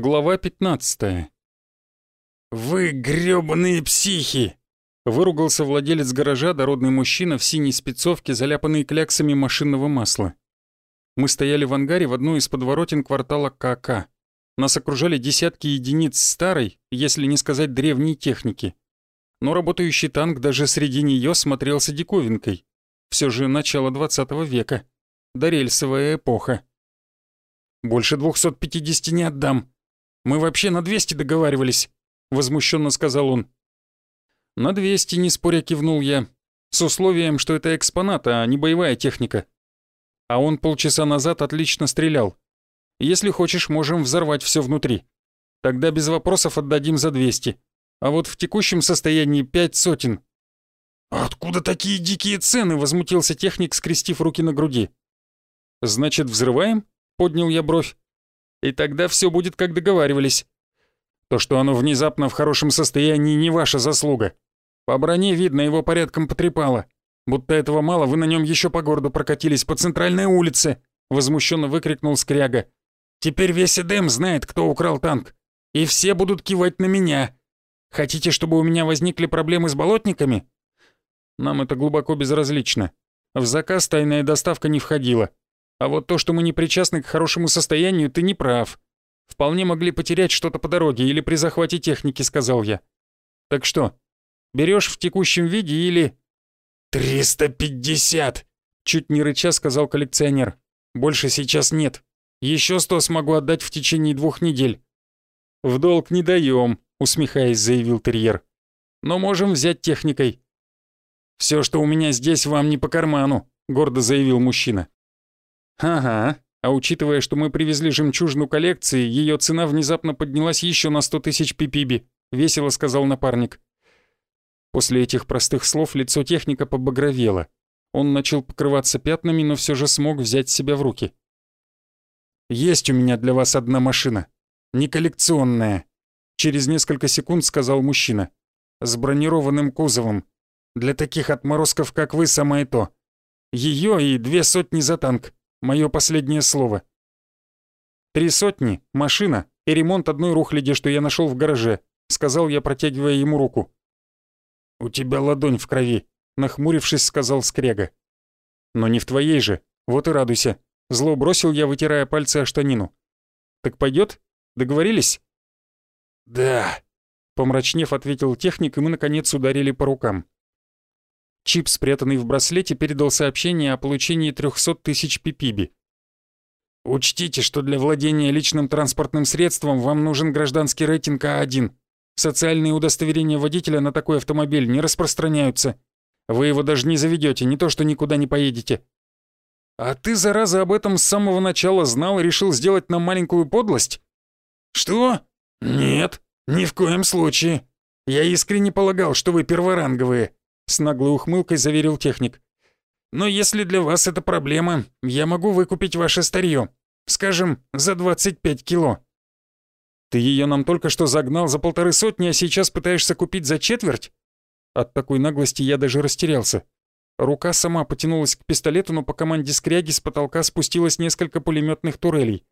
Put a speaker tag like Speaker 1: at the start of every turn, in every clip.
Speaker 1: Глава 15
Speaker 2: «Вы грёбаные психи!»
Speaker 1: Выругался владелец гаража, дородный мужчина в синей спецовке, заляпанной кляксами машинного масла. Мы стояли в ангаре в одной из подворотен квартала КК. Нас окружали десятки единиц старой, если не сказать древней техники. Но работающий танк даже среди нее смотрелся диковинкой. Все же начало 20 века. Дорельсовая эпоха. «Больше 250 не отдам. Мы вообще на 200 договаривались», — возмущенно сказал он. «На 200, не споря, кивнул я, с условием, что это экспонат, а не боевая техника. А он полчаса назад отлично стрелял. Если хочешь, можем взорвать все внутри. Тогда без вопросов отдадим за 200. А вот в текущем состоянии пять сотен».
Speaker 2: «Откуда такие дикие цены?» — возмутился техник, скрестив руки на груди.
Speaker 1: «Значит, взрываем?» — поднял я бровь. «И тогда все будет, как договаривались. То, что оно внезапно в хорошем состоянии, не ваша заслуга. По броне видно, его порядком потрепало. Будто этого мало, вы на нем еще по городу прокатились по центральной улице!» Возмущенно выкрикнул Скряга. «Теперь весь Эдем знает, кто украл танк. И все будут кивать на меня. Хотите, чтобы у меня возникли проблемы с болотниками?» «Нам это глубоко безразлично. В заказ тайная доставка не входила. А вот то, что мы не причастны к хорошему состоянию, ты не прав. Вполне могли потерять что-то по дороге или при захвате техники», — сказал я. «Так что, берешь в текущем виде или...»
Speaker 2: «Триста пятьдесят!»
Speaker 1: — чуть не рыча сказал коллекционер. «Больше сейчас нет. Еще сто смогу отдать в течение двух недель». «В долг не даем», — усмехаясь, заявил терьер. «Но можем взять техникой». «Все, что у меня здесь, вам не по карману», — гордо заявил мужчина. «Ага, а учитывая, что мы привезли жемчужину коллекции, ее цена внезапно поднялась еще на сто тысяч пипиби», — весело сказал напарник. После этих простых слов лицо техника побагровело. Он начал покрываться пятнами, но все же смог взять себя в руки. «Есть у меня для вас одна машина. Не коллекционная», — через несколько секунд сказал мужчина. «С бронированным кузовом. Для таких отморозков, как вы, самое то. Ее и две сотни за танк. Мое последнее слово. Три сотни, машина и ремонт одной рухляди, что я нашел в гараже, сказал я, протягивая ему руку. У тебя ладонь в крови, нахмурившись, сказал Скряга. Но не в твоей же, вот и радуйся. Зло бросил я, вытирая пальцы о штанину. Так пойдет? Договорились?
Speaker 2: Да,
Speaker 1: помрачнев, ответил техник, и мы, наконец, ударили по рукам. Чип, спрятанный в браслете, передал сообщение о получении 300 тысяч пипиби. «Учтите, что для владения личным транспортным средством вам нужен гражданский рейтинг А1. Социальные удостоверения водителя на такой автомобиль не распространяются. Вы его даже не заведете, не то что никуда не поедете». «А ты, зараза, об этом с самого начала знал и решил сделать нам маленькую подлость?»
Speaker 2: «Что? Нет, ни в коем случае. Я искренне полагал, что вы перворанговые. С наглой ухмылкой заверил техник. «Но если для вас это проблема, я могу выкупить ваше старье. Скажем, за 25 кило».
Speaker 1: «Ты ее нам только что загнал за полторы сотни, а сейчас пытаешься купить за четверть?» От такой наглости я даже растерялся. Рука сама потянулась к пистолету, но по команде скряги с потолка спустилось несколько пулеметных турелей.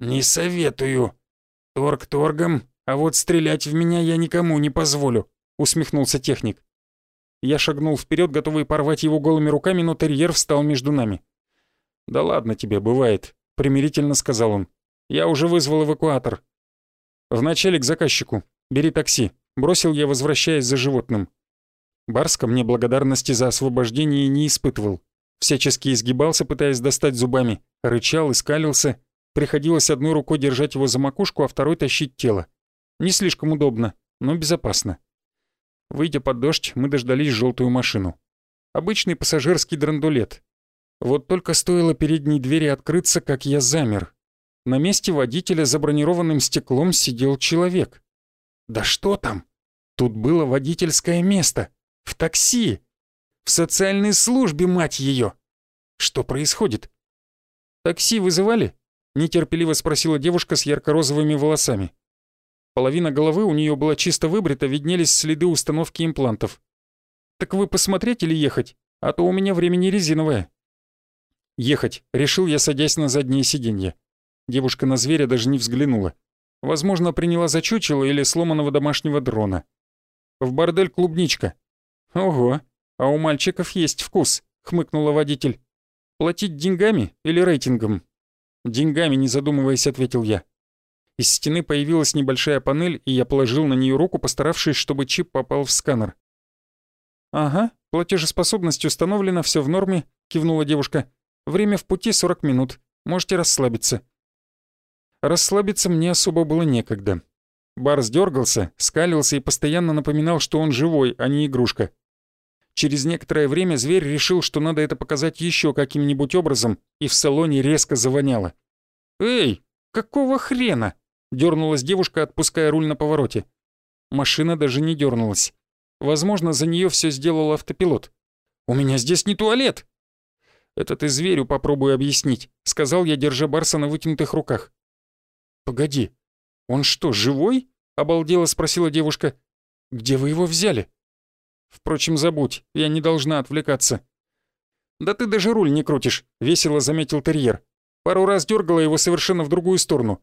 Speaker 2: «Не советую. Торг торгом, а вот стрелять в меня я никому не позволю», — усмехнулся техник.
Speaker 1: Я шагнул вперед, готовый порвать его голыми руками, но терьер встал между нами. «Да ладно тебе, бывает», — примирительно сказал он. «Я уже вызвал эвакуатор». «Вначале к заказчику. Бери такси», — бросил я, возвращаясь за животным. Барска мне благодарности за освобождение не испытывал. Всячески изгибался, пытаясь достать зубами, рычал и скалился. Приходилось одной рукой держать его за макушку, а второй тащить тело. Не слишком удобно, но безопасно. Выйдя под дождь, мы дождались желтую машину. Обычный пассажирский драндулет. Вот только стоило передней двери открыться, как я замер. На месте водителя за бронированным стеклом сидел человек. Да что там? Тут было водительское место. В такси. В социальной службе, мать ее. Что происходит? «Такси вызывали?» — нетерпеливо спросила девушка с ярко-розовыми волосами. Половина головы у нее была чисто выбрита, виднелись следы установки имплантов. «Так вы посмотреть или ехать? А то у меня времени резиновое». «Ехать», — решил я, садясь на заднее сиденье. Девушка на зверя даже не взглянула. Возможно, приняла за чучело или сломанного домашнего дрона. В бордель клубничка. Ого, а у мальчиков есть вкус, хмыкнула водитель. Платить деньгами или рейтингом? Деньгами, не задумываясь, ответил я. Из стены появилась небольшая панель, и я положил на нее руку, постаравшись, чтобы чип попал в сканер. «Ага, платежеспособность установлена, все в норме», — кивнула девушка. «Время в пути 40 минут. Можете расслабиться». Расслабиться мне особо было некогда. Барс дергался, скалился и постоянно напоминал, что он живой, а не игрушка. Через некоторое время зверь решил, что надо это показать еще каким-нибудь образом, и в салоне резко завоняло. «Эй, какого хрена?» Дернулась девушка, отпуская руль на повороте. Машина даже не дернулась. Возможно, за нее все сделал автопилот. «У меня здесь не туалет!» «Это ты зверю попробуй объяснить», — сказал я, держа Барса на вытянутых руках. «Погоди, он что, живой?» — обалдела спросила девушка. «Где вы его взяли?» «Впрочем, забудь, я не должна отвлекаться». «Да ты даже руль не крутишь», — весело заметил терьер. Пару раз дергала его совершенно в другую сторону.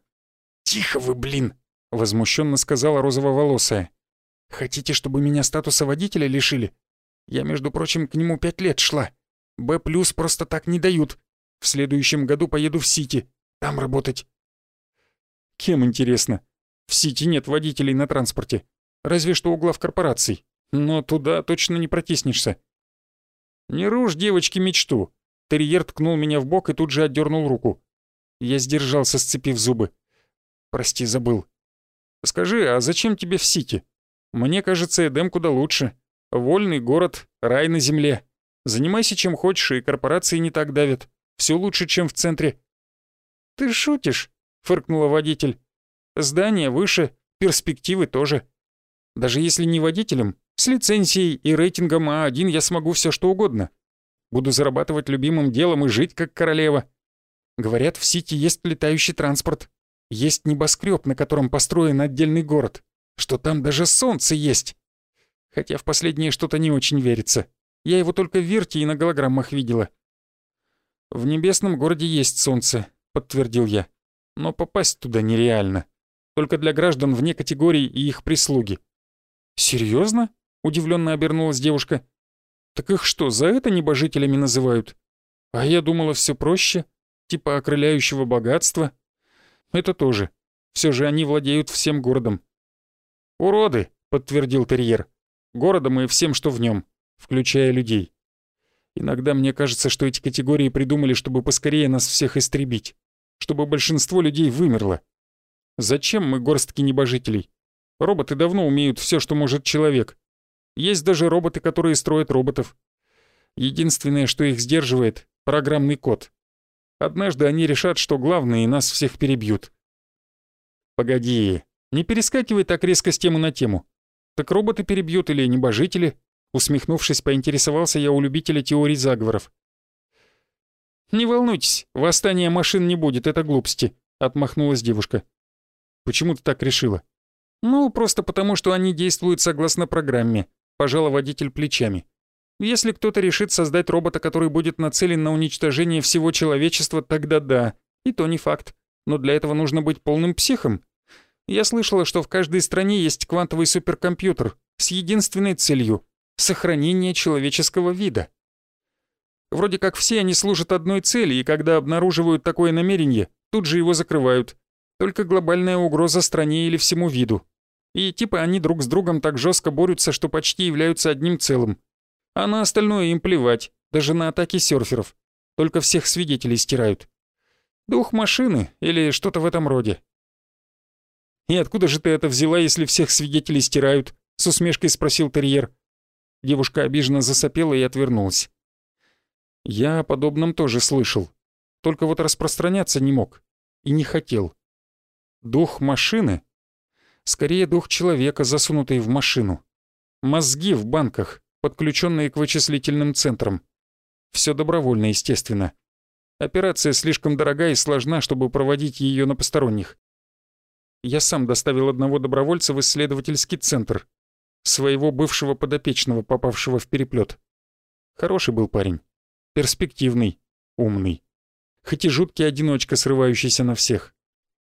Speaker 1: «Тихо вы, блин!» — возмущенно сказала розововолосая. «Хотите, чтобы меня статуса водителя лишили? Я, между прочим, к нему пять лет шла. Б плюс просто так не дают. В следующем году поеду в Сити. Там работать». «Кем, интересно? В Сити нет водителей на транспорте. Разве что у глав корпораций. Но туда точно не протиснешься». «Не рушь девочки мечту!» Терьер ткнул меня в бок и тут же отдернул руку. Я сдержался, сцепив зубы. Прости, забыл. Скажи, а зачем тебе в Сити? Мне кажется, Эдем куда лучше. Вольный город, рай на земле. Занимайся чем хочешь, и корпорации не так давят. Все лучше, чем в центре. Ты шутишь? Фыркнула водитель. Здание выше, перспективы тоже. Даже если не водителем, с лицензией и рейтингом А1 я смогу все что угодно. Буду зарабатывать любимым делом и жить как королева. Говорят, в Сити есть летающий транспорт. Есть небоскреб, на котором построен отдельный город, что там даже солнце есть. Хотя в последнее что-то не очень верится. Я его только в Верте и на голограммах видела. «В небесном городе есть солнце», — подтвердил я. «Но попасть туда нереально. Только для граждан вне категорий и их прислуги». «Серьезно?» — удивленно обернулась девушка. «Так их что, за это небожителями называют? А я думала, все проще, типа окрыляющего богатства». Это тоже. Все же они владеют всем городом. «Уроды!» — подтвердил терьер. «Городом и всем, что в нем, включая людей. Иногда мне кажется, что эти категории придумали, чтобы поскорее нас всех истребить, чтобы большинство людей вымерло. Зачем мы горстки небожителей? Роботы давно умеют все, что может человек. Есть даже роботы, которые строят роботов. Единственное, что их сдерживает — программный код. Однажды они решат, что главные нас всех перебьют. Погоди, не перескакивай так резко с темы на тему. Так роботы перебьют или небожители? Усмехнувшись, поинтересовался я у любителя теорий заговоров. «Не волнуйтесь, восстания машин не будет, это глупости», — отмахнулась девушка. «Почему ты так решила?» «Ну, просто потому, что они действуют согласно программе», — пожала водитель плечами. Если кто-то решит создать робота, который будет нацелен на уничтожение всего человечества, тогда да. И то не факт. Но для этого нужно быть полным психом. Я слышала, что в каждой стране есть квантовый суперкомпьютер с единственной целью — сохранение человеческого вида. Вроде как все они служат одной цели, и когда обнаруживают такое намерение, тут же его закрывают. Только глобальная угроза стране или всему виду. И типа они друг с другом так жестко борются, что почти являются одним целым. А на остальное им плевать, даже на атаки серферов. Только всех свидетелей стирают. Дух машины или что-то в этом роде. «И откуда же ты это взяла, если всех свидетелей стирают?» — с усмешкой спросил терьер. Девушка обиженно засопела и отвернулась. Я о подобном тоже слышал. Только вот распространяться не мог. И не хотел. Дух машины? Скорее, дух человека, засунутый в машину. Мозги в банках подключенные к вычислительным центрам. Все добровольно, естественно. Операция слишком дорога и сложна, чтобы проводить ее на посторонних. Я сам доставил одного добровольца в исследовательский центр, своего бывшего подопечного, попавшего в переплет. Хороший был парень, перспективный, умный. Хоть и жуткий одиночка, срывающийся на всех.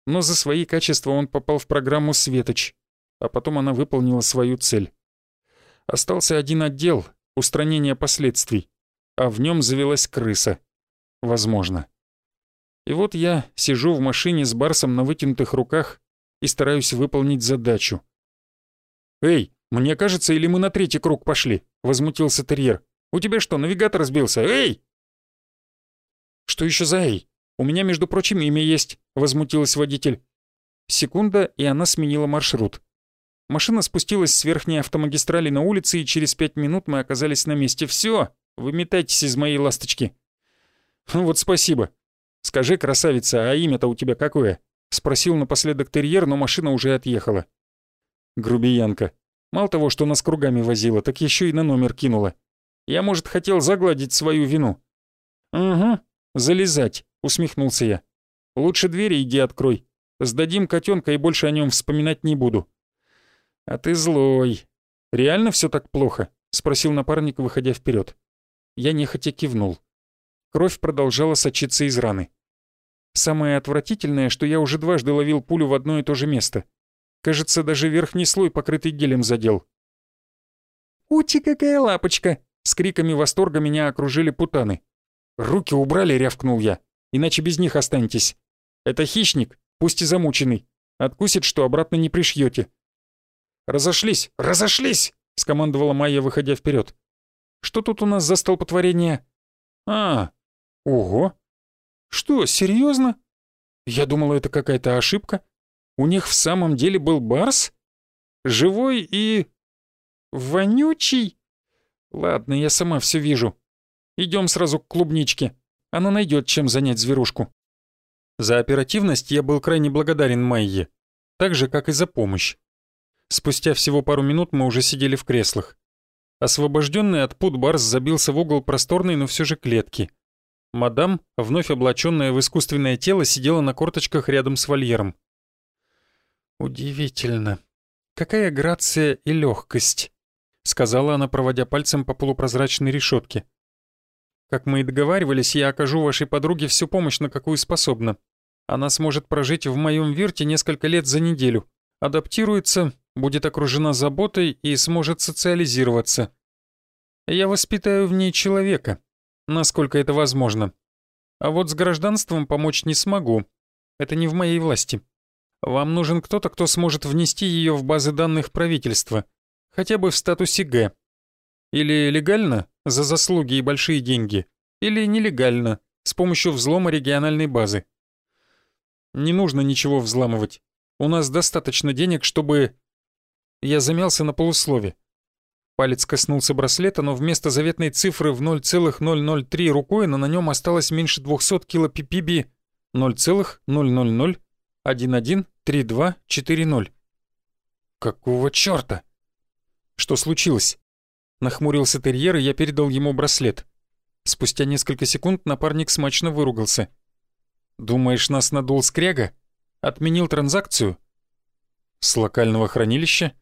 Speaker 1: но за свои качества он попал в программу «Светоч», а потом она выполнила свою цель. Остался один отдел — устранение последствий, а в нем завелась крыса. Возможно. И вот я сижу в машине с Барсом на вытянутых руках и стараюсь выполнить задачу. «Эй, мне кажется, или мы на третий круг пошли?» — возмутился терьер. «У тебя что, навигатор сбился? Эй!» «Что еще за «эй»? У меня, между прочим, имя есть», — возмутилась водитель. Секунда, и она сменила маршрут. Машина спустилась с верхней автомагистрали на улице, и через пять минут мы оказались на месте. Все, выметайтесь из моей ласточки. «Ну вот спасибо. Скажи, красавица, а имя-то у тебя какое?» — спросил напоследок терьер, но машина уже отъехала. Грубиянка. Мало того, что нас кругами возила, так еще и на номер кинула. Я, может, хотел загладить свою вину. «Угу, залезать», — усмехнулся я. «Лучше двери иди открой. Сдадим котенка и больше о нем вспоминать не буду». «А ты злой. Реально все так плохо?» — спросил напарник, выходя вперед. Я нехотя кивнул. Кровь продолжала сочиться из раны. Самое отвратительное, что я уже дважды ловил пулю в одно и то же место. Кажется, даже верхний слой, покрытый гелем, задел. «Ути, какая лапочка!» С криками восторга меня окружили путаны. «Руки убрали!» — рявкнул я. «Иначе без них останетесь. Это хищник, пусть и замученный. Откусит, что обратно не пришьете. «Разошлись! Разошлись!» — скомандовала Майя, выходя вперед. «Что тут у нас за столпотворение?» «А, Ого! Что, серьезно? Я думала, это какая-то ошибка. У них в самом деле был барс? Живой и... вонючий? Ладно, я сама все вижу. Идем сразу к клубничке. Она найдет чем занять зверушку. За оперативность я был крайне благодарен Майе, так же, как и за помощь. Спустя всего пару минут мы уже сидели в креслах. Освобожденный от пут Барс забился в угол просторной, но все же клетки. Мадам, вновь облаченная в искусственное тело, сидела на корточках рядом с вольером. «Удивительно. Какая грация и легкость», — сказала она, проводя пальцем по полупрозрачной решетке. «Как мы и договаривались, я окажу вашей подруге всю помощь, на какую способна. Она сможет прожить в моем вирте несколько лет за неделю, адаптируется, будет окружена заботой и сможет социализироваться. Я воспитаю в ней человека, насколько это возможно. А вот с гражданством помочь не смогу. Это не в моей власти. Вам нужен кто-то, кто сможет внести ее в базы данных правительства, хотя бы в статусе Г. Или легально, за заслуги и большие деньги, или нелегально, с помощью взлома региональной базы. Не нужно ничего взламывать. У нас достаточно денег, чтобы... Я замялся на полуслове. Палец коснулся браслета, но вместо заветной цифры в 0,003 рукоина на нем осталось меньше 200 килопипиби 0,000113240. Какого чёрта? Что случилось? Нахмурился терьер, и я передал ему браслет. Спустя несколько секунд напарник смачно выругался. «Думаешь, нас надул скряга? Отменил транзакцию?» «С локального хранилища?»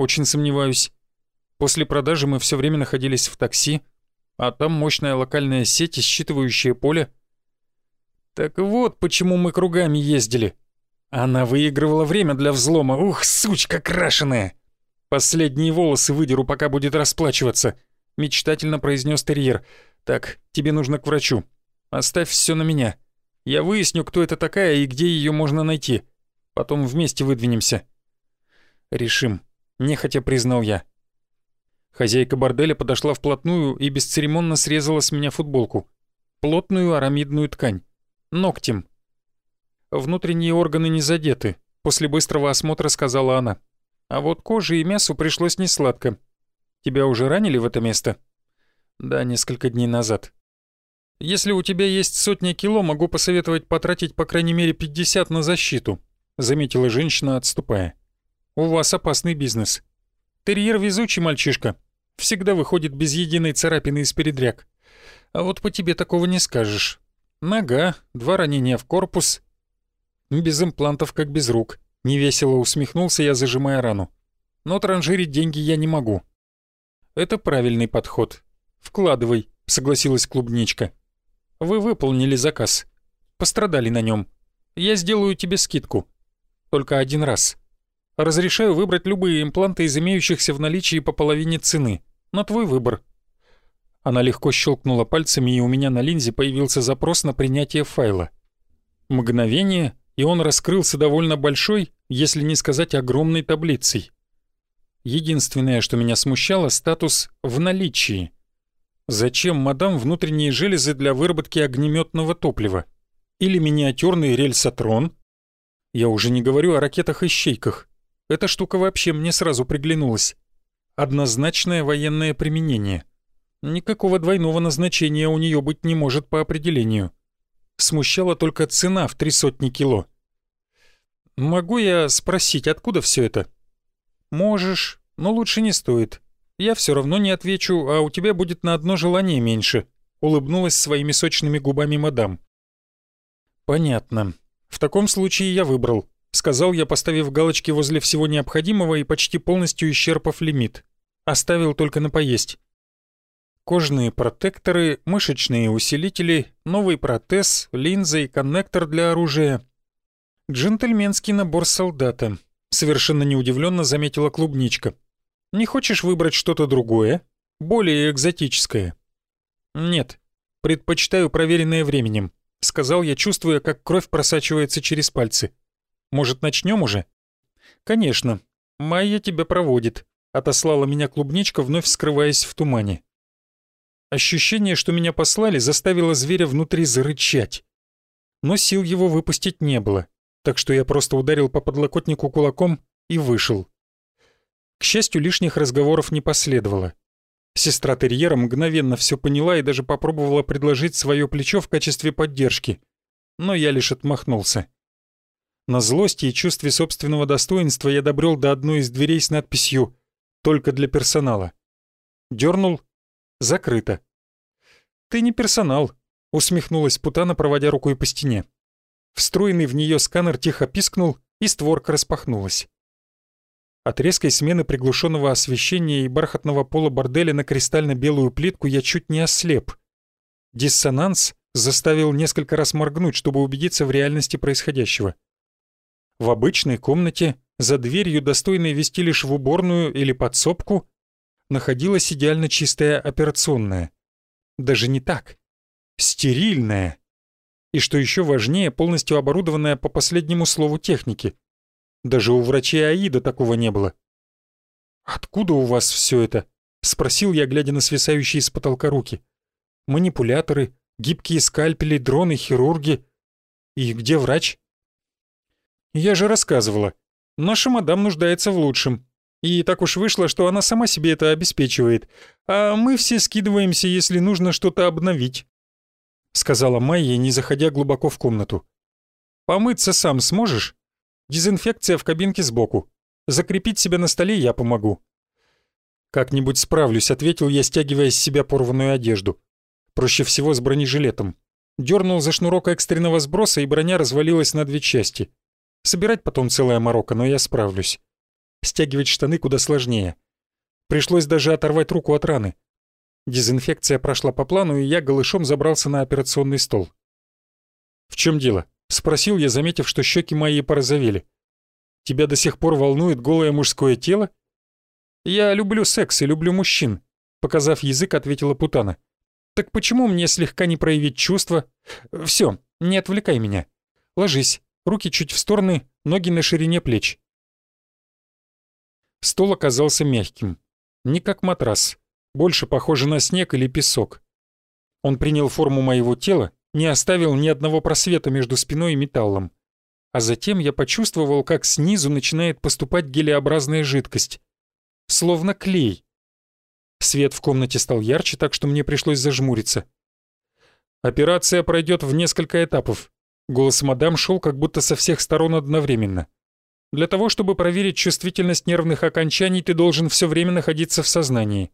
Speaker 1: «Очень сомневаюсь. После продажи мы все время находились в такси, а там мощная локальная сеть и считывающее поле. Так вот, почему мы кругами ездили. Она выигрывала время для взлома. Ух, сучка крашеная! Последние волосы выдеру, пока будет расплачиваться, мечтательно произнес терьер. Так, тебе нужно к врачу. Оставь все на меня. Я выясню, кто это такая и где ее можно найти. Потом вместе выдвинемся. Решим, нехотя признал я. Хозяйка борделя подошла вплотную и бесцеремонно срезала с меня футболку. Плотную арамидную ткань. Ногтем. Внутренние органы не задеты, после быстрого осмотра сказала она. А вот коже и мясу пришлось несладко. Тебя уже ранили в это место? Да, несколько дней назад. Если у тебя есть сотня кило, могу посоветовать потратить по крайней мере 50 на защиту, заметила женщина, отступая. У вас опасный бизнес. Терьер везучий мальчишка. Всегда выходит без единой царапины из передряг. А вот по тебе такого не скажешь. Нога, два ранения в корпус. Без имплантов, как без рук. Невесело усмехнулся я, зажимая рану. Но транжирить деньги я не могу. Это правильный подход. Вкладывай, согласилась клубничка. Вы выполнили заказ. Пострадали на нем. Я сделаю тебе скидку. Только один раз. Разрешаю выбрать любые импланты из имеющихся в наличии по половине цены. На твой выбор. Она легко щелкнула пальцами, и у меня на линзе появился запрос на принятие файла. Мгновение, и он раскрылся довольно большой, если не сказать огромной таблицей. Единственное, что меня смущало, статус «в наличии». Зачем мадам внутренние железы для выработки огнеметного топлива? Или миниатюрный рельсотрон? Я уже не говорю о ракетах-ищейках. Эта штука вообще мне сразу приглянулась. Однозначное военное применение. Никакого двойного назначения у нее быть не может по определению. Смущала только цена в три сотни кило. «Могу я спросить, откуда все это?» «Можешь, но лучше не стоит. Я все равно не отвечу, а у тебя будет на одно желание меньше», — улыбнулась своими сочными губами мадам. «Понятно. В таком случае я выбрал», — сказал я, поставив галочки возле всего необходимого и почти полностью исчерпав лимит. Оставил только на поесть. Кожные протекторы, мышечные усилители, новый протез, линза и коннектор для оружия. Джентльменский набор солдата. Совершенно неудивленно заметила клубничка. Не хочешь выбрать что-то другое? Более экзотическое?» «Нет. Предпочитаю проверенное временем», — сказал я, чувствуя, как кровь просачивается через пальцы. «Может, начнем уже?» «Конечно. Майя тебя проводит», — отослала меня клубничка, вновь скрываясь в тумане. Ощущение, что меня послали, заставило зверя внутри зарычать. Но сил его выпустить не было, так что я просто ударил по подлокотнику кулаком и вышел. К счастью, лишних разговоров не последовало. Сестра терьера мгновенно все поняла и даже попробовала предложить свое плечо в качестве поддержки. Но я лишь отмахнулся. На злости и чувстве собственного достоинства я добрел до одной из дверей с надписью «Только для персонала». Дернул — закрыто. «Ты не персонал», — усмехнулась Путана, проводя рукой по стене. Встроенный в нее сканер тихо пискнул, и створка распахнулась. От резкой смены приглушенного освещения и бархатного пола борделя на кристально-белую плитку я чуть не ослеп. Диссонанс заставил несколько раз моргнуть, чтобы убедиться в реальности происходящего. В обычной комнате, за дверью, достойной вести лишь в уборную или подсобку, находилась идеально чистая операционная. Даже не так. Стерильная. И что еще важнее, полностью оборудованная по последнему слову техники — даже у врачей Аида такого не было. «Откуда у вас все это?» — спросил я, глядя на свисающие с потолка руки. «Манипуляторы, гибкие скальпели, дроны, хирурги. И где врач?» «Я же рассказывала. Наша мадам нуждается в лучшем. И так уж вышло, что она сама себе это обеспечивает, а мы все скидываемся, если нужно что-то обновить», — сказала Майя, не заходя глубоко в комнату. «Помыться сам сможешь?» Дезинфекция в кабинке сбоку. Закрепить себя на столе я помогу». «Как-нибудь справлюсь», — ответил я, стягивая с себя порванную одежду. «Проще всего с бронежилетом». Дернул за шнурок экстренного сброса, и броня развалилась на две части. Собирать потом целая морока, но я справлюсь. Стягивать штаны куда сложнее. Пришлось даже оторвать руку от раны. Дезинфекция прошла по плану, и я голышом забрался на операционный стол. «В чем дело?» — спросил я, заметив, что щеки мои порозовели. «Тебя до сих пор волнует голое мужское тело?» «Я люблю секс и люблю мужчин», — показав язык, ответила Путана. «Так почему мне слегка не проявить чувства? Все, не отвлекай меня. Ложись, руки чуть в стороны, ноги на ширине плеч». Стол оказался мягким. Не как матрас, больше похоже на снег или песок. Он принял форму моего тела, не оставил ни одного просвета между спиной и металлом. А затем я почувствовал, как снизу начинает поступать гелеобразная жидкость. Словно клей. Свет в комнате стал ярче, так что мне пришлось зажмуриться. «Операция пройдет в несколько этапов». Голос мадам шел как будто со всех сторон одновременно. «Для того, чтобы проверить чувствительность нервных окончаний, ты должен все время находиться в сознании.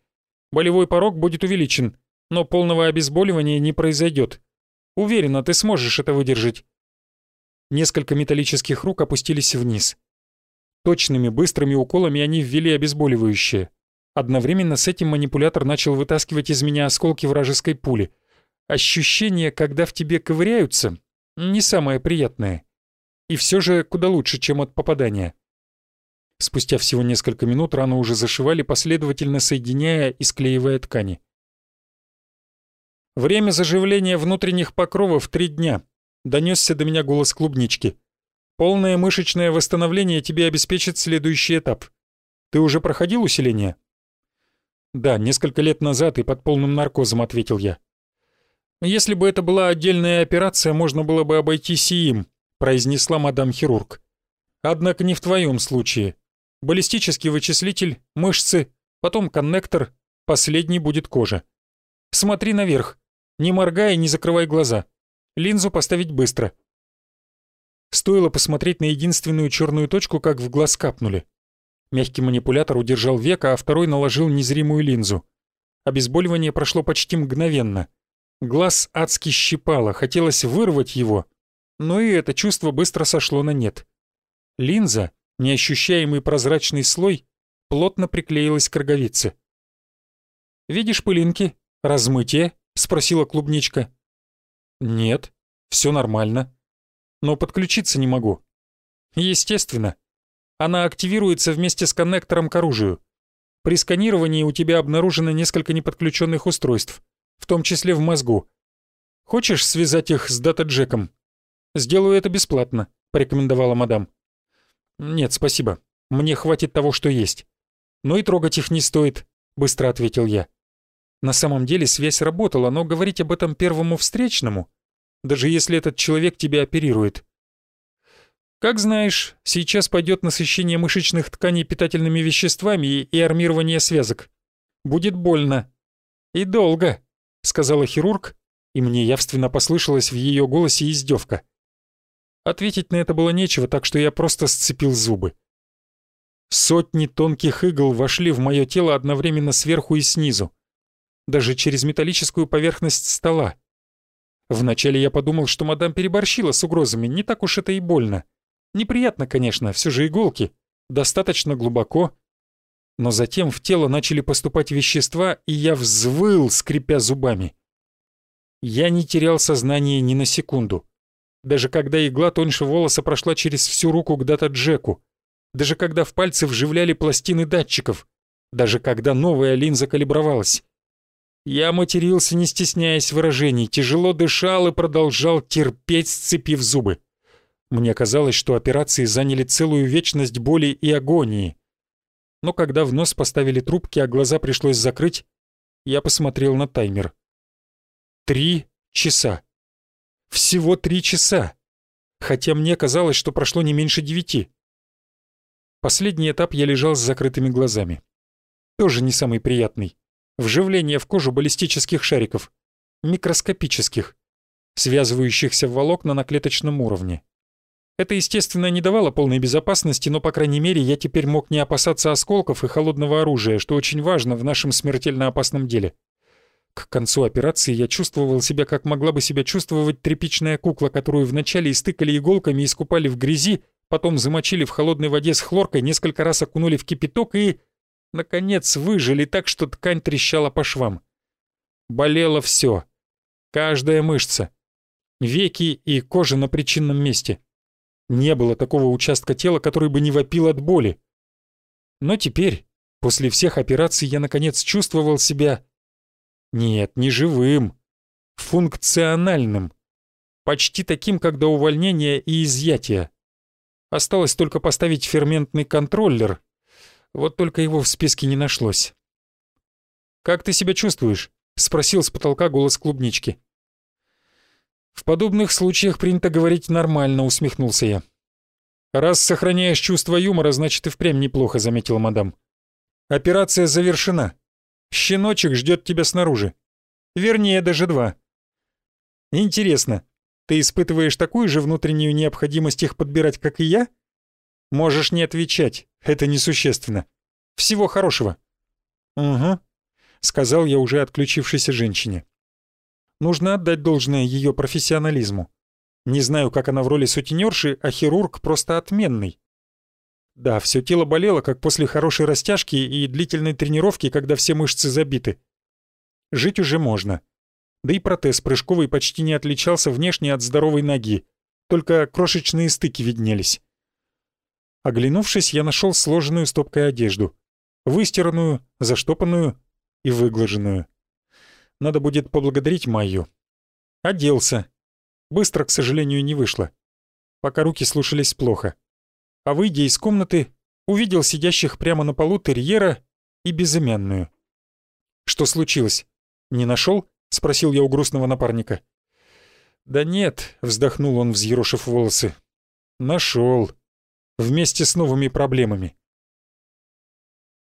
Speaker 1: Болевой порог будет увеличен, но полного обезболивания не произойдет. Уверена, ты сможешь это выдержать». Несколько металлических рук опустились вниз. Точными, быстрыми уколами они ввели обезболивающее. Одновременно с этим манипулятор начал вытаскивать из меня осколки вражеской пули. Ощущение, когда в тебе ковыряются, не самое приятное. И все же куда лучше, чем от попадания. Спустя всего несколько минут рану уже зашивали, последовательно соединяя и склеивая ткани. «Время заживления внутренних покровов — три дня», — донесся до меня голос клубнички. «Полное мышечное восстановление тебе обеспечит следующий этап. Ты уже проходил усиление?» «Да, несколько лет назад и под полным наркозом», — ответил я. «Если бы это была отдельная операция, можно было бы обойтись и им», — произнесла мадам-хирург. «Однако не в твоем случае. Баллистический вычислитель, мышцы, потом коннектор, последний будет кожа. Смотри наверх, не моргай и не закрывай глаза. Линзу поставить быстро». Стоило посмотреть на единственную черную точку, как в глаз капнули. Мягкий манипулятор удержал века, а второй наложил незримую линзу. Обезболивание прошло почти мгновенно. Глаз адски щипало, хотелось вырвать его, но и это чувство быстро сошло на нет. Линза, неощущаемый прозрачный слой, плотно приклеилась к роговице. «Видишь пылинки? Размытие?» — спросила клубничка. «Нет, все нормально. Но подключиться не могу». «Естественно. Она активируется вместе с коннектором к оружию. При сканировании у тебя обнаружено несколько неподключенных устройств, в том числе в мозгу. Хочешь связать их с дата-джеком? Сделаю это бесплатно, порекомендовала мадам. Нет, спасибо. Мне хватит того, что есть. Но и трогать их не стоит, быстро ответил я. На самом деле связь работала, но говорить об этом первому встречному, даже если этот человек тебя оперирует, как знаешь, сейчас пойдет насыщение мышечных тканей питательными веществами и армирование связок. Будет больно. И долго, сказала хирург, и мне явственно послышалась в ее голосе издевка. Ответить на это было нечего, так что я просто сцепил зубы. Сотни тонких игл вошли в мое тело одновременно сверху и снизу. Даже через металлическую поверхность стола. Вначале я подумал, что мадам переборщила с угрозами, не так уж это и больно. Неприятно, конечно, все же иголки. Достаточно глубоко. Но затем в тело начали поступать вещества, и я взвыл, скрипя зубами. Я не терял сознание ни на секунду. Даже когда игла тоньше волоса прошла через всю руку к дата-джеку. Даже когда в пальцы вживляли пластины датчиков. Даже когда новая линза калибровалась. Я матерился, не стесняясь выражений, тяжело дышал и продолжал терпеть, сцепив зубы. Мне казалось, что операции заняли целую вечность боли и агонии. Но когда в нос поставили трубки, а глаза пришлось закрыть, я посмотрел на таймер. Три часа. Всего три часа. Хотя мне казалось, что прошло не меньше девяти. Последний этап я лежал с закрытыми глазами. Тоже не самый приятный. Вживление в кожу баллистических шариков. Микроскопических. Связывающихся в волокна на клеточном уровне. Это, естественно, не давало полной безопасности, но, по крайней мере, я теперь мог не опасаться осколков и холодного оружия, что очень важно в нашем смертельно опасном деле. К концу операции я чувствовал себя, как могла бы себя чувствовать тряпичная кукла, которую вначале истыкали иголками и искупали в грязи, потом замочили в холодной воде с хлоркой, несколько раз окунули в кипяток и, наконец, выжили так, что ткань трещала по швам. Болело все. Каждая мышца. Веки и кожа на причинном месте. Не было такого участка тела, который бы не вопил от боли. Но теперь, после всех операций, я наконец чувствовал себя... Нет, не живым. Функциональным. Почти таким, как до увольнения и изъятия. Осталось только поставить ферментный контроллер. Вот только его в списке не нашлось. «Как ты себя чувствуешь?» — спросил с потолка голос клубнички. «В подобных случаях принято говорить нормально», — усмехнулся я. «Раз сохраняешь чувство юмора, значит и впрямь неплохо», — заметила мадам. «Операция завершена. Щеночек ждет тебя снаружи. Вернее, даже два. Интересно, ты испытываешь такую же внутреннюю необходимость их подбирать, как и я? Можешь не отвечать, это несущественно. Всего хорошего». «Угу», — сказал я уже отключившейся женщине. Нужно отдать должное ее профессионализму. Не знаю, как она в роли сутенерши, а хирург просто отменный. Да, все тело болело, как после хорошей растяжки и длительной тренировки, когда все мышцы забиты. Жить уже можно. Да и протез прыжковый почти не отличался внешне от здоровой ноги. только крошечные стыки виднелись. Оглянувшись, я нашел сложенную стопкой одежду. Выстиранную, заштопанную и выглаженную. Надо будет поблагодарить Майю. Оделся. Быстро, к сожалению, не вышло. Пока руки слушались плохо. А выйдя из комнаты, увидел сидящих прямо на полу терьера и безымянную. «Что случилось? Не нашел? спросил я у грустного напарника. «Да нет», — вздохнул он, взъерошив волосы. Нашел. Вместе с новыми проблемами.